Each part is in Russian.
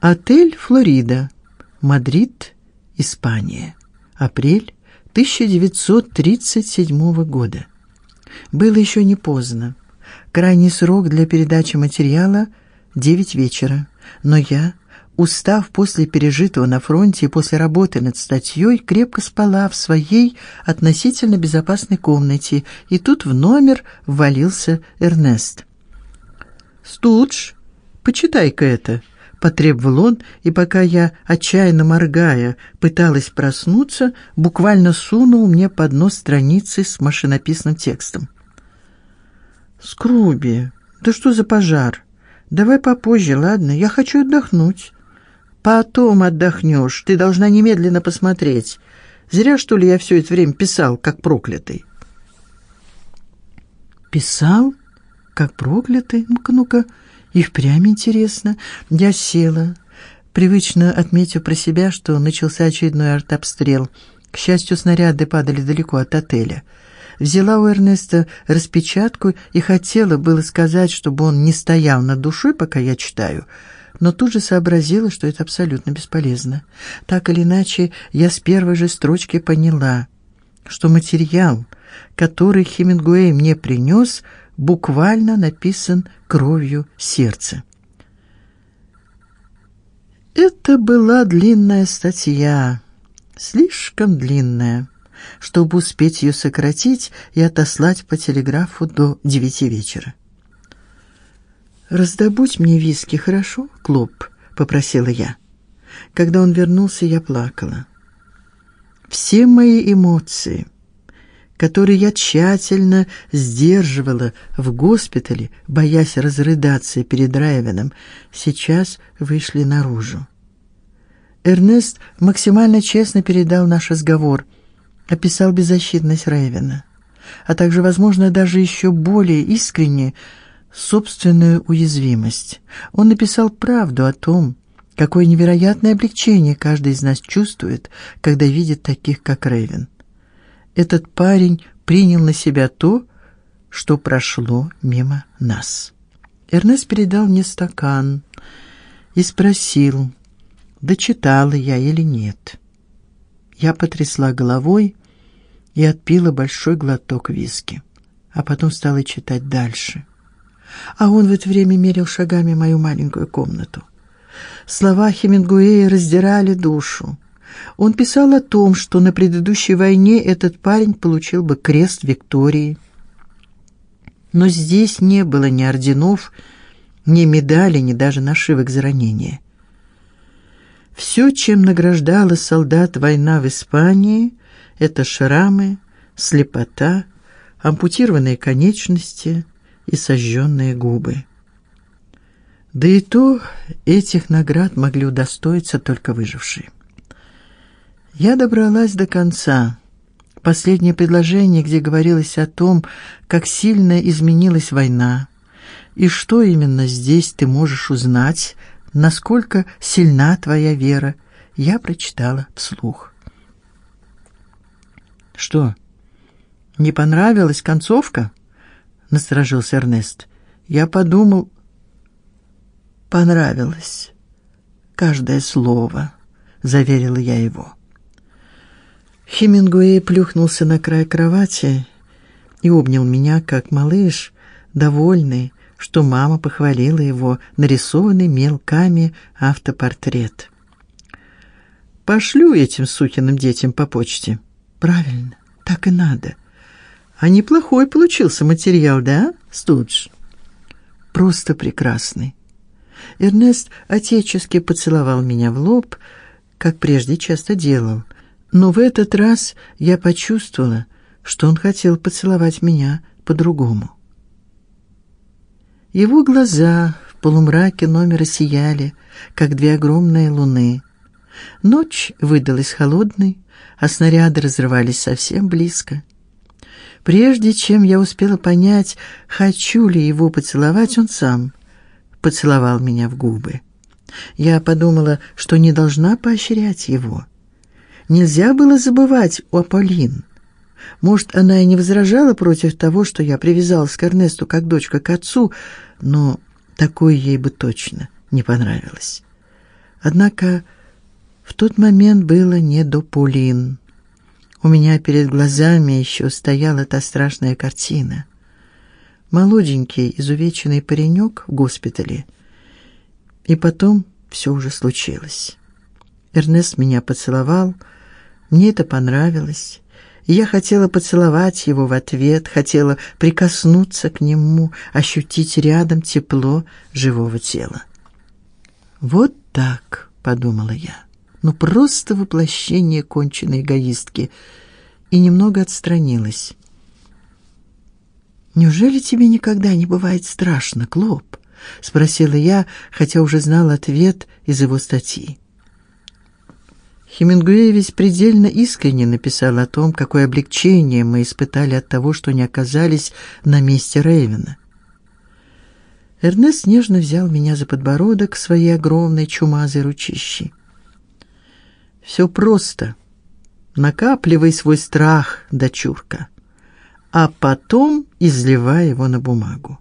Отель Флорида, Мадрид, Испания. Апрель 1937 года. Было еще не поздно. Крайний срок для передачи материала девять вечера, но я, устав после пережитого на фронте и после работы над статьей, крепко спала в своей относительно безопасной комнате, и тут в номер ввалился Эрнест. "Студж, почитай-ка это", потребовал он, и пока я отчаянно моргая пыталась проснуться, буквально сунул мне под нос страницы с машинописным текстом. Скруби, да что за пожар? Давай попозже, ладно? Я хочу отдохнуть. Потом отдохнешь. Ты должна немедленно посмотреть. Зря что ли я все это время писал, как проклятый. Писал, как проклятый. Ну-ка, ну-ка. И впрямь интересно. Я села, привычно отметив про себя, что начался очередной артобстрел. К счастью, снаряды падали далеко от отеля. Взяла у Эрнеста распечатку и хотела было сказать, чтобы он не стоял над душой, пока я читаю, но тут же сообразила, что это абсолютно бесполезно. Так или иначе, я с первой же строчки поняла, что материал, который Хемингуэй мне принес, буквально написан кровью сердца. Это была длинная статья, слишком длинная, чтобы успеть ее сократить и отослать по телеграфу до девяти вечера. Раздобудь мне виски, хорошо, Клоп, попросила я. Когда он вернулся, я плакала. Все мои эмоции которые я тщательно сдерживала в госпитале, боясь разрыдаться перед Райвеном, сейчас вышли наружу. Эрнест максимально честно передал наш разговор, описал беззащитность Райвена, а также, возможно, даже еще более искренне собственную уязвимость. Он написал правду о том, какое невероятное облегчение каждый из нас чувствует, когда видит таких, как Рейвен этот парень принял на себя то, что прошло мимо нас. Эрнест передал мне стакан и спросил, дочитала я или нет. Я потрясла головой и отпила большой глоток виски, а потом стала читать дальше. А он в это время мерил шагами мою маленькую комнату. Слова Хемингуэя раздирали душу. Он писал о том, что на предыдущей войне этот парень получил бы крест Виктории. Но здесь не было ни орденов, ни медалей, ни даже нашивок за ранения. Все, чем награждала солдат война в Испании, это шрамы, слепота, ампутированные конечности и сожженные губы. Да и то этих наград могли удостоиться только выжившие. Я добралась до конца. Последнее предложение, где говорилось о том, как сильно изменилась война, и что именно здесь ты можешь узнать, насколько сильна твоя вера, я прочитала вслух. Что? Не понравилась концовка? насторожился Эрнест. Я подумал, понравилось. Каждое слово, заверила я его. Хемингуэй плюхнулся на край кровати и обнял меня как малыш, довольный, что мама похвалила его нарисованный мелками автопортрет. Пошлю этим сукиным детям по почте. Правильно, так и надо. А неплохой получился материал, да, Студж? Просто прекрасный. Эрнест отечески поцеловал меня в лоб, как прежде часто делал но в этот раз я почувствовала, что он хотел поцеловать меня по-другому. Его глаза в полумраке номера сияли, как две огромные луны. Ночь выдалась холодной, а снаряды разрывались совсем близко. Прежде чем я успела понять, хочу ли его поцеловать, он сам поцеловал меня в губы. Я подумала, что не должна поощрять его. Нельзя было забывать о Полин. Может, она и не возражала против того, что я привязалась к Эрнесту как дочка к отцу, но такое ей бы точно не понравилось. Однако в тот момент было не до Полин. У меня перед глазами еще стояла та страшная картина. Молоденький, изувеченный паренек в госпитале. И потом все уже случилось. Эрнест меня поцеловал. Мне это понравилось. Я хотела поцеловать его в ответ, хотела прикоснуться к нему, ощутить рядом тепло живого тела. Вот так, подумала я. Ну просто воплощение конченной эгоистки. И немного отстранилась. Неужели тебе никогда не бывает страшно, Клоп? спросила я, хотя уже знала ответ из его статьи. Хемингуэй ведь предельно искренне написал о том, какое облегчение мы испытали от того, что не оказались на месте Рейвена. Эрнест нежно взял меня за подбородок своей огромной чумазой ручищей. Все просто. Накапливай свой страх, дочурка, а потом изливай его на бумагу.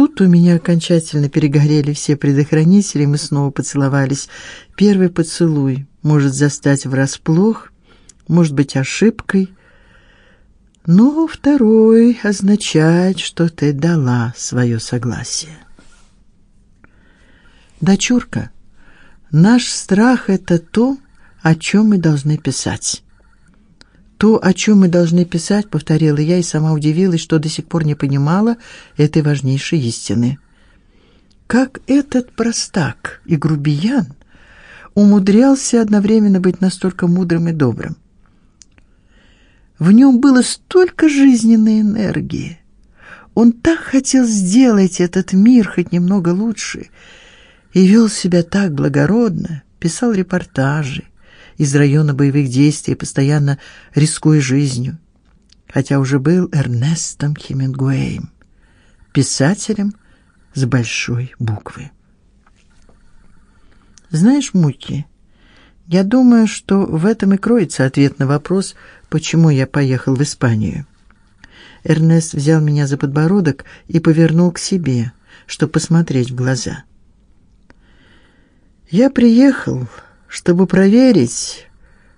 Тут у меня окончательно перегорели все предохранители, мы снова поцеловались. Первый поцелуй может застать врасплох, может быть ошибкой, но второй означает, что ты дала свое согласие. Дочурка, наш страх это то, о чем мы должны писать. То, о чем мы должны писать, повторила я и сама удивилась, что до сих пор не понимала этой важнейшей истины. Как этот простак и грубиян умудрялся одновременно быть настолько мудрым и добрым. В нем было столько жизненной энергии. Он так хотел сделать этот мир хоть немного лучше и вел себя так благородно, писал репортажи, из района боевых действий, постоянно рискуя жизнью, хотя уже был Эрнестом Хемингуэем, писателем с большой буквы. Знаешь, Муки, я думаю, что в этом и кроется ответ на вопрос, почему я поехал в Испанию. Эрнест взял меня за подбородок и повернул к себе, чтобы посмотреть в глаза. Я приехал чтобы проверить,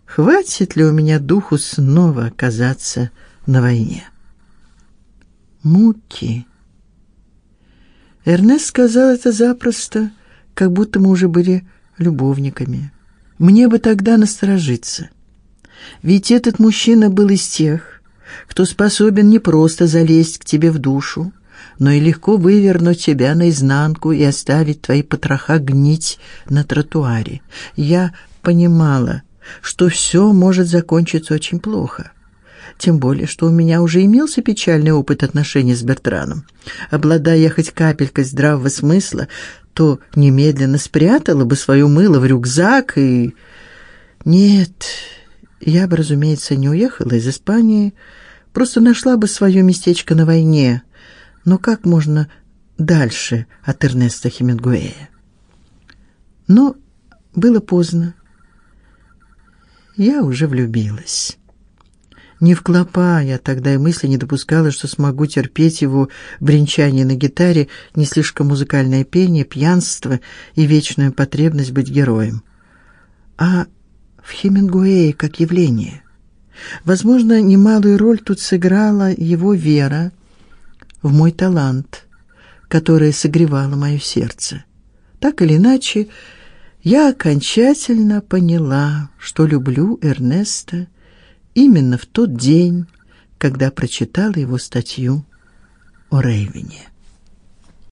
хватит ли у меня духу снова оказаться на войне. Муки. Эрнест сказал это запросто, как будто мы уже были любовниками. Мне бы тогда насторожиться. Ведь этот мужчина был из тех, кто способен не просто залезть к тебе в душу, но и легко вывернуть тебя наизнанку и оставить твои потроха гнить на тротуаре. Я понимала, что все может закончиться очень плохо. Тем более, что у меня уже имелся печальный опыт отношений с Бертраном. Обладая хоть капелькой здравого смысла, то немедленно спрятала бы свое мыло в рюкзак и нет, я бы, разумеется, не уехала из Испании, просто нашла бы свое местечко на войне, но как можно дальше от Эрнеста Хемингуэя? Но было поздно. Я уже влюбилась. Не в клопа я тогда и мысли не допускала, что смогу терпеть его бренчание на гитаре, не слишком музыкальное пение, пьянство и вечную потребность быть героем. А в Хемингуэе как явление. Возможно, немалую роль тут сыграла его вера в мой талант, которая согревала мое сердце. Так или иначе, я окончательно поняла, что люблю Эрнеста именно в тот день, когда прочитала его статью о Рейвене.